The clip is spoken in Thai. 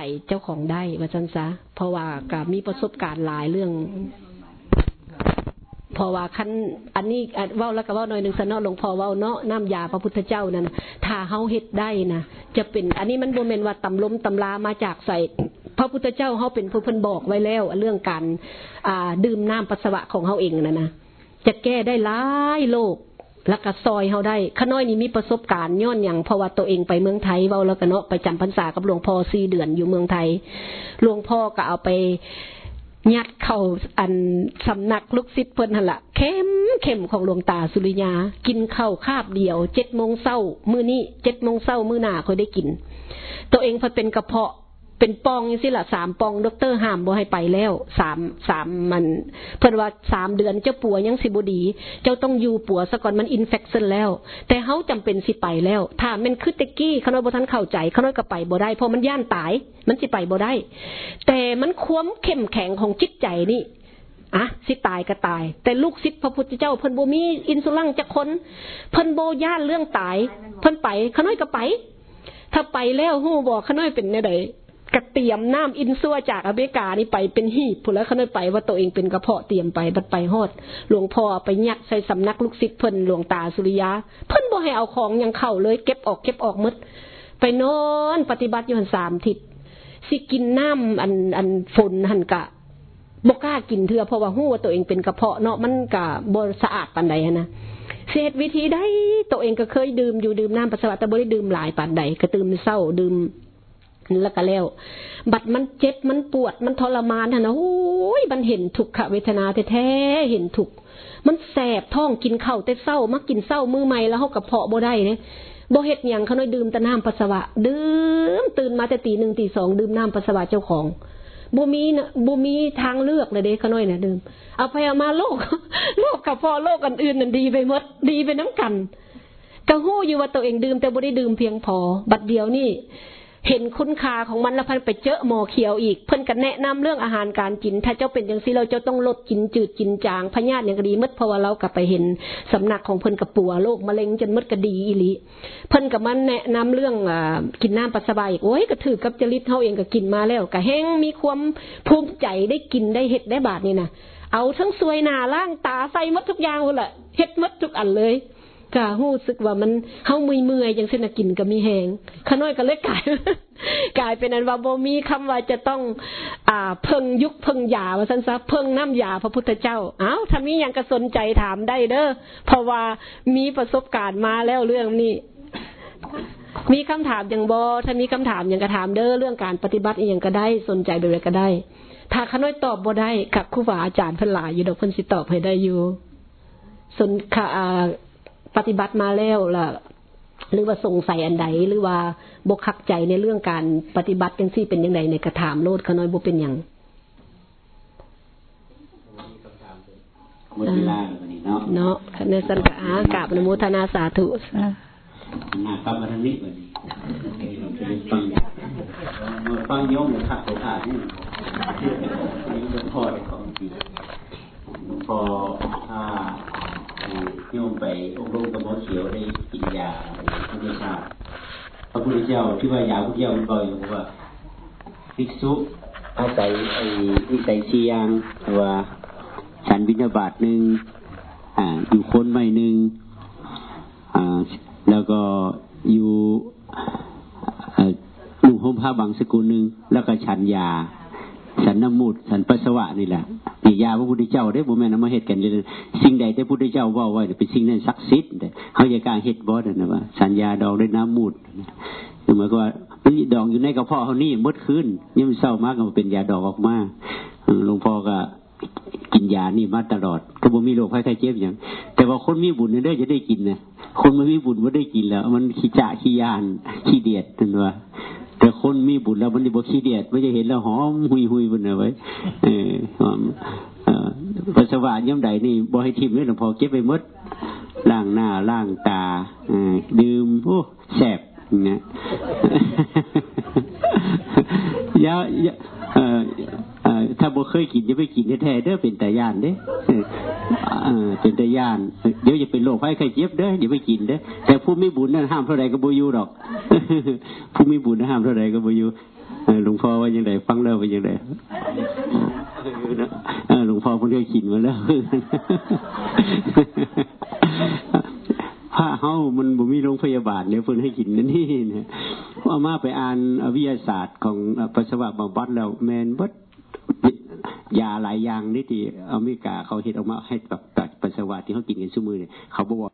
ภัยเจ้าของได้ว่าจันซะเพราะว่าก็มีประสบการณ์หลายเรื่องพอว่าคันอันนี้เว้าแล้วก็เว้าหน่อยหนึ่งสนอหลวงพ่อเว้าเนาะน้ำยาพระพุทธเจ้านั่นถ้าเฮาเฮ็ดได้นะจะเป็น อันนี้มันบ่แม่นว่าตำล้มตำลามาจากใส่พระพุทธเจ้าเฮาเป็นผู้เพิ่นบอกไว้แล้ว เรื่องการอ่าดื่มน้ำปัสสาวะของเฮาเองนั่นนะจะแก้ได้หลายโรค แล้วก็ซอยเฮาได้ขน้อยนี่มีประสบการณ์ย้อนอย่างเพราะว่าตัวเองไปเมืองไทยเว้าแล้วก็เนาะไปจำพรรษากับหลวงพ่อสี่เดือนอยู่เมืองไทยหลวงพ่อก็เอาไปยัดเข้าอันสำนักลูกศิษย์เพิ่นหันละเข้มเข้มของหลวงตาสุริยา กินข้าวคาบเดียวเจ็ดโมงเศร้ามื้อนี้เจ็ดโมงเศร้ามื้อหน้าเขาได้กิน ตัวเองพอเป็นกระเพาะ เป็นปองสิละสามปองดรห้ามบ่ให้ไปแล้วสามสามมัน เพิ่นว่าสามเดือนเจ้าปัวยังสิบดี เจ้าต้องอยู่ปัวซะก่อนมันอินเฟคชันแล้ว แต่เฮาจำเป็นสิไปแล้ว ถ้ามันคือตะกี้เขาน้อยบ่ทันเข้าใจเขาน้อยก็ไปบ่ได้เพราะมันย่านตาย มันสิไปบ่ได้ แต่มันควมเข้มแข็งของจิตใจนี่อะสิตายก็ตาย แต่ลูกศิษย์พระพุทธเจ้าเพิ่นโบมีอินสุลังจะคนเพิ่นโบย่านเรื่องตาย เพิ่นไปขาน้อยก็ไป ถ้าไปแล้วหู้บอกขาน้อยเป็นเนี่ยใด กระเตรียมน้ำอินซัวจากอเมริกานี่ไปเป็นหีบผู้แล้วเขาเลยไปว่าตัวเองเป็นกระเพาะเตรียมไปบัดไปฮอด หลวงพ่อไปยักใส่สำนักลูกศิษย์เพิ่นหลวงตาสุริยา เพิ่นบ่ให้เอาของยังเข้าเลย เก็บออกเก็บออกมด ไปนอนปฏิบัติอยู่หันสามทิศสิกินน้ำอันอันฝนหันกะบกล้ากินเถื่อเพราะว่าหู้ว่าตัวเองเป็นกระเพาะเนาะมันกะบรสะอาดปันใดนะเศษวิธีได้ตัวเองก็เคยดื่มอยู่ดื่มน้ำปัสสาวะแต่บ่ได้ดื่มหลายปันใดก็ตื่มเศร้าดื่ม แล้วก็แล้ว บัดมันเจ็บมันปวดมันทรมานนะโอ้ยมันเห็นทุกขเวทนาแท้ๆเห็นทุกมันแสบท้องกินข้าวแต่เศร้ามักกินเศร้ามือใหม่แล้วเขากับเพาะบ่ได้เนี่ยบ่เห็ดอย่างเขาน้อยดื่มแต่น้ำปัสสาวะ ดื่มตื่นมาแต่ตีหนึ่งตีสองดื่มน้ำปัสสาวะเจ้าของบุมีนะบุมีทางเลือกเลยเด็กเขาน้อยเนะดื่มเอาไปเอามาโลกโลกกับพ่อโลกอันอื่นนั่นดีไปหมดดีไปน้ำกันกระหู้อยู่ว่าตัวเองดื่มแต่บ่ได้ดื่มเพียงพอ บัดเดียวนี่ เห็นคุณค่าของมันแล้วพันไปเจอหมอเขียวอีก เพิ่นกันแนะนำเรื่องอาหารการกิน ถ้าเจ้าเป็นอย่างซีเราจะต้องลดกินจืดกินจางพญาติอย่างกดีมดเพราะว่าเรากลับไปเห็นสำนักของเพิ่นกับปัวโรคมะเร็งจนมดกระดีอีลีเพิ่นกับมันแนะนำเรื่องอกินน้ำปัสสาวะอีกโอ้ยก็ถือกับจริตเท่าเองก็กินมาแล้วก็แห้งมีความภูมิใจได้กินได้เห็ดได้บาทนี่นะเอาทั้งสวยหนาล่างตาใส่มดทุกอย่างเลยเห็ดมดทุกอันเลย ก็หู้สึกว่ามันเฮามือเมื่อยจังเส้นกินก็มีแหงขน้อยก็เลยกลายกลายเป็นอันว่าบ่มีคำว่าจะต้อง อ่า เพิ่งยุคเพิ่งยาว่าซั่นซะเพิ่งน้ำยาพระพุทธเจ้าอ้าวถ้ามีอย่างก็สนใจถามได้เด้อเพราะว่ามีประสบการณ์มาแล้วเรื่องนี้มีคำถามอย่างบอถ้ามีคำถามอย่างก็ถามเด้อเรื่องการปฏิบัติอย่างก็ได้สนใจแบบไรก็ได้ ถ้าขน้อยตอบบ่ได้กับครูบาอาจารย์พิ่นหลายอยู่ดอกพิ่นสิตอบให้ได้อยู่สนค่ะ ปฏิบัติมาแล้วล่ะหรือว่าสงสัยอันใดหรือว่าบกคักใจในเรื่องการปฏิบัติกันซี่เป็นยังไงในกระถามโลดขน้อยบุเป็นอย่างหมดเวลาเนาะเนาะในสันกะกาบนโมทนาสาธุนาตามมาทางนี้วันนี้ฟังฟังย่อมเลยค่ะเขาขาดนี่นี่หลวงพ่อเลยของจริงหลวงพ่อถ้า โยมไปองค์ลงกระบอเขียวได้กินยาพระพุทธเจ้าพระพุทธเจ้าที่ว่ายาพุทธเจ้ามันบอกอยู่ว่าภิกษุอาศัยไอ้วิสัยเชียงว่าฉันบิณฑบาตหนึ่งอ่าอยู่คนใหม่หนึ่งอ่าแล้วก็อยู่หนุ่มห่มผ้าบางสกุลหนึ่งแล้วก็ฉันยา ฉันน้ำมูดฉันปัสสาวะนี่แหละ นี่ยาพระพุทธเจ้าได้บ่แม่นมาเหตุกันสิ่งใดที่พระพุทธเจ้าว่าไว้เป็นสิ่งนั้นศักดิ์สิทธิ์เขาจะการเหตุบอสนะว่า สัญญาดองด้วยน้ำมูดคือหมายว่ามันดองอยู่ในกระเพาะเขานี่มดขึ้นยิ่งเศร้ามากก็เป็นยาดองออกมาหลวงพ่อก็กินยานี่มาตลอด ก็บ่มีโรคภัยไข้เจ็บอย่าง แต่ว่าคนมีบุญเนี่ยได้จะได้กินนะคนไม่มีบุญไม่ได้กินแล้ว มันขี้จ่าขี้ยานขี้เดียดนั่นว่า แต่คนมีบุญแล้วมันจะบอกขี้เดียดไม่จะเห็นแล้วหอมหุยหุยบนเอาไว้เออปัสสาวะย่ำใดนี่บอให้ทิมเลยหลวงพ่อเก็บไปมดล่างหน้าล่างตาดื่มโอ้แสบเนี่ยยาย ถ้าบ่เคยกินจะไปกินแท้ๆเด้อเป็นแต่ย่านเด้เป็นแต่ย่าน เดี๋ยวจะเป็นโรคไข้ไข้เจ็บเด้ออย่าไปกินเด้อแต่ผู้มีบุญนั่นห้ามเท่าไรก็บุยูหรอก ผู้มีบุญนั่นห้ามเท่าไรก็บุยูอหลวงพ่อว่ายังไงฟังแล้วว่ายังไงหลวงพ่อเพิ่งได้กินมาแล้วผ้าเฮามันบ่มีโรงพยาบาลเนี่ยเพิ่นให้กินนั่นนี่เนี่ย อามาไปอ่านวิทยาศาสตร์ของปัสสาวะบำบัดแล้วแมนบดยาหลายอย่างนี่ที่อเมริกาเขาเฮ็ดออกมาให้แบบปัสสาวะที่เขากินกันซุมื้อเนี่ยเขาบอก